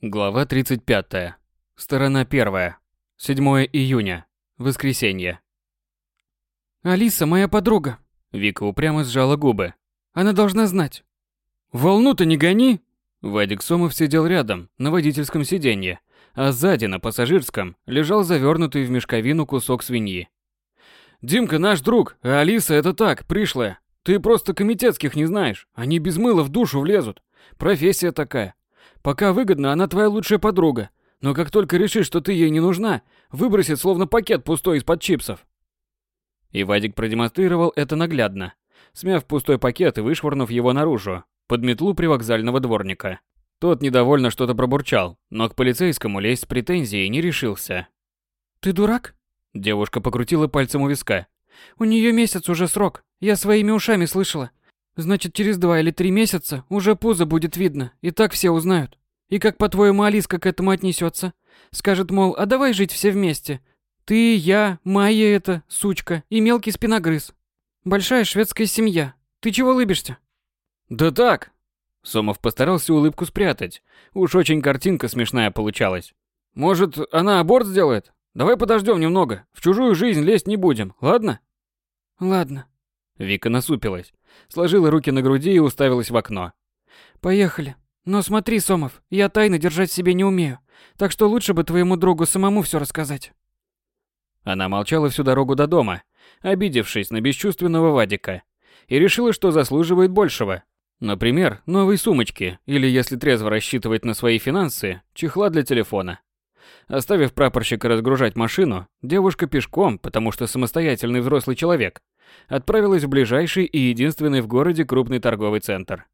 Глава 35. Сторона 1. 7 июня. Воскресенье. Алиса моя подруга. Вика упрямо сжала губы. Она должна знать. Волну-то не гони. Вадик Сомов сидел рядом, на водительском сиденье, а сзади, на пассажирском, лежал завернутый в мешковину кусок свиньи. Димка наш друг, а Алиса это так, пришлая. Ты просто комитетских не знаешь. Они без мыла в душу влезут. Профессия такая. Пока выгодно, она твоя лучшая подруга. Но как только решишь, что ты ей не нужна, выбросит словно пакет пустой из-под чипсов. И Вадик продемонстрировал это наглядно, смяв пустой пакет и вышвырнув его наружу, под метлу привокзального дворника. Тот недовольно что-то пробурчал, но к полицейскому лезть с претензией не решился. «Ты дурак?» Девушка покрутила пальцем у виска. «У нее месяц уже срок. Я своими ушами слышала. Значит, через два или три месяца уже пузо будет видно, и так все узнают. И как, по-твоему, Алиска к этому отнесется? Скажет, мол, а давай жить все вместе. Ты, я, Майя эта, сучка, и мелкий спиногрыз. Большая шведская семья. Ты чего улыбишься? Да так. Сомов постарался улыбку спрятать. Уж очень картинка смешная получалась. Может, она аборт сделает? Давай подождем немного. В чужую жизнь лезть не будем, ладно? Ладно. Вика насупилась, сложила руки на груди и уставилась в окно. Поехали. Но смотри, Сомов, я тайны держать себе не умею, так что лучше бы твоему другу самому все рассказать. Она молчала всю дорогу до дома, обидевшись на бесчувственного Вадика, и решила, что заслуживает большего. Например, новой сумочки, или, если трезво рассчитывать на свои финансы, чехла для телефона. Оставив прапорщика разгружать машину, девушка пешком, потому что самостоятельный взрослый человек, отправилась в ближайший и единственный в городе крупный торговый центр.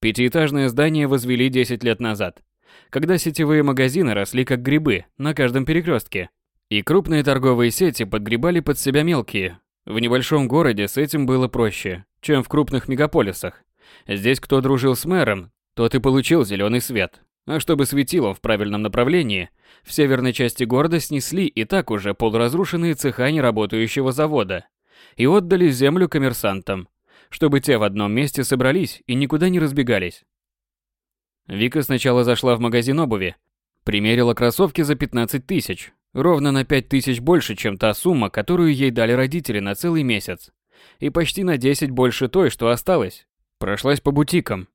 Пятиэтажное здание возвели 10 лет назад, когда сетевые магазины росли как грибы на каждом перекрестке, и крупные торговые сети подгребали под себя мелкие. В небольшом городе с этим было проще, чем в крупных мегаполисах. Здесь кто дружил с мэром, тот и получил зеленый свет. А чтобы светило в правильном направлении, в северной части города снесли и так уже полуразрушенные цеха неработающего завода и отдали землю коммерсантам, чтобы те в одном месте собрались и никуда не разбегались. Вика сначала зашла в магазин обуви, примерила кроссовки за 15 тысяч, ровно на 5 тысяч больше, чем та сумма, которую ей дали родители на целый месяц, и почти на 10 больше той, что осталось. Прошлась по бутикам,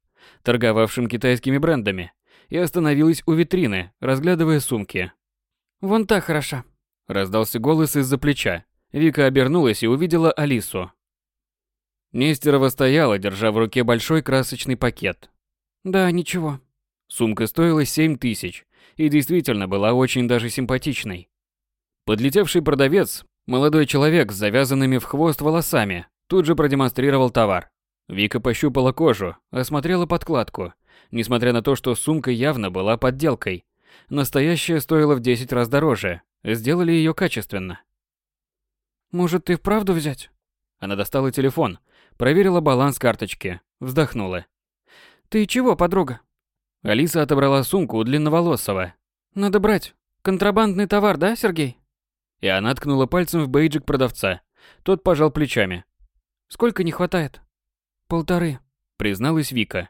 торговавшим китайскими брендами, и остановилась у витрины, разглядывая сумки. «Вон та хороша», — раздался голос из-за плеча. Вика обернулась и увидела Алису. Нестерова стояла, держа в руке большой красочный пакет. «Да, ничего». Сумка стоила 7 тысяч и действительно была очень даже симпатичной. Подлетевший продавец, молодой человек с завязанными в хвост волосами, тут же продемонстрировал товар. Вика пощупала кожу, осмотрела подкладку, несмотря на то, что сумка явно была подделкой. Настоящая стоила в 10 раз дороже, сделали ее качественно. «Может, ты вправду взять?» Она достала телефон, проверила баланс карточки, вздохнула. «Ты чего, подруга?» Алиса отобрала сумку у длинноволосого. «Надо брать. Контрабандный товар, да, Сергей?» И она ткнула пальцем в бейджик продавца. Тот пожал плечами. «Сколько не хватает?» «Полторы», — призналась Вика.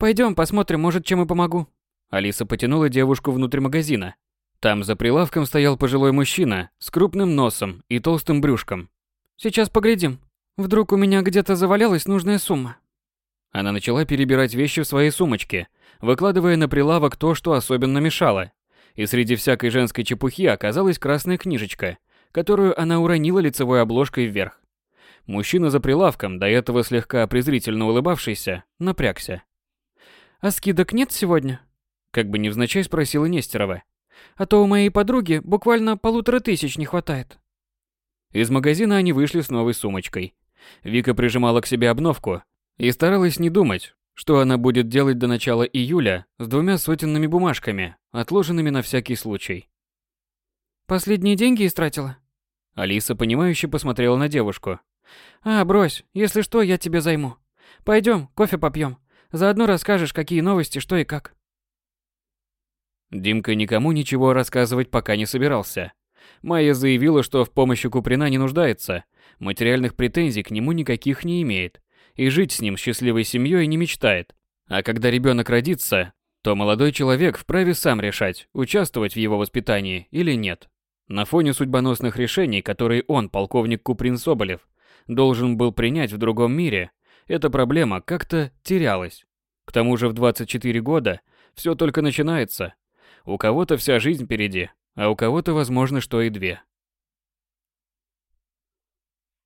Пойдем, посмотрим, может, чем и помогу. Алиса потянула девушку внутрь магазина. Там за прилавком стоял пожилой мужчина с крупным носом и толстым брюшком. Сейчас поглядим. Вдруг у меня где-то завалялась нужная сумма. Она начала перебирать вещи в своей сумочке, выкладывая на прилавок то, что особенно мешало. И среди всякой женской чепухи оказалась красная книжечка, которую она уронила лицевой обложкой вверх. Мужчина за прилавком, до этого слегка презрительно улыбавшийся, напрягся. «А скидок нет сегодня?» Как бы невзначай спросила Нестерова. «А то у моей подруги буквально полутора тысяч не хватает». Из магазина они вышли с новой сумочкой. Вика прижимала к себе обновку и старалась не думать, что она будет делать до начала июля с двумя сотенными бумажками, отложенными на всякий случай. «Последние деньги истратила?» Алиса, понимающе посмотрела на девушку. «А, брось, если что, я тебе займу. Пойдем, кофе попьем. Заодно расскажешь, какие новости, что и как. Димка никому ничего рассказывать пока не собирался. Майя заявила, что в помощи Куприна не нуждается, материальных претензий к нему никаких не имеет, и жить с ним счастливой семьей не мечтает. А когда ребенок родится, то молодой человек вправе сам решать, участвовать в его воспитании или нет. На фоне судьбоносных решений, которые он, полковник Куприн Соболев, должен был принять в другом мире, эта проблема как-то терялась. К тому же в 24 года все только начинается. У кого-то вся жизнь впереди, а у кого-то возможно, что и две.